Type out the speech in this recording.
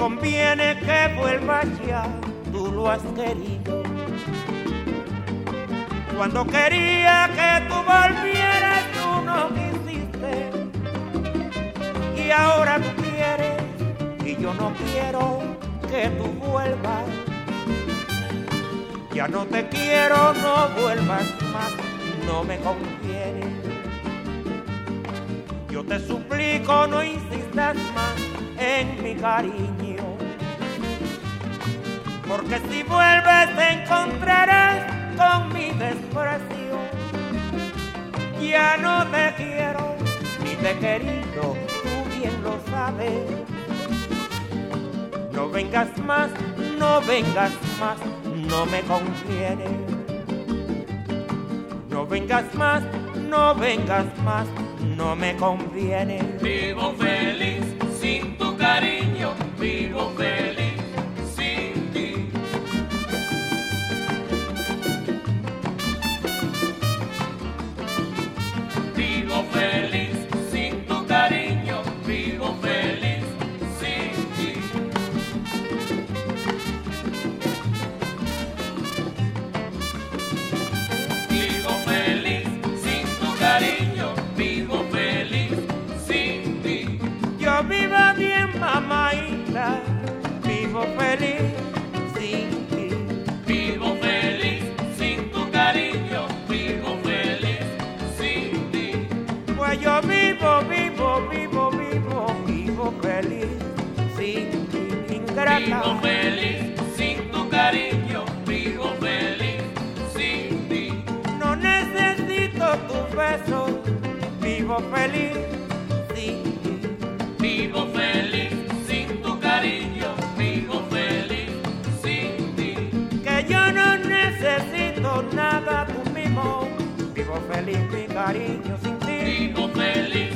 conviene que vuelvas ya, tú lo has querido. Cuando quería que tú volvieras, tú no quisiste. Y ahora tú quieres, y yo no quiero que tú vuelvas. Ya no te quiero, no vuelvas más, no me conviene. Yo te suplico, no insistas más en mi cariño. Porque si vuelves te encontrarás con mi desprecio. Ya no te quiero, ni te he querido, tú bien lo sabes. No vengas más, no vengas más, no me conviene. No vengas más, no vengas más, no me conviene. Vivo feliz vivo feliz sin ti. Vivo feliz sin tu cariño, vivo feliz sin ti. Pues yo vivo, vivo, vivo, vivo, vivo feliz sin ti, ingrata. Vivo feliz sin tu cariño, vivo feliz sin ti. No necesito tus besos, vivo feliz por nada tú mismo. Vivo feliz, mi cariño, sin ti. Feliz.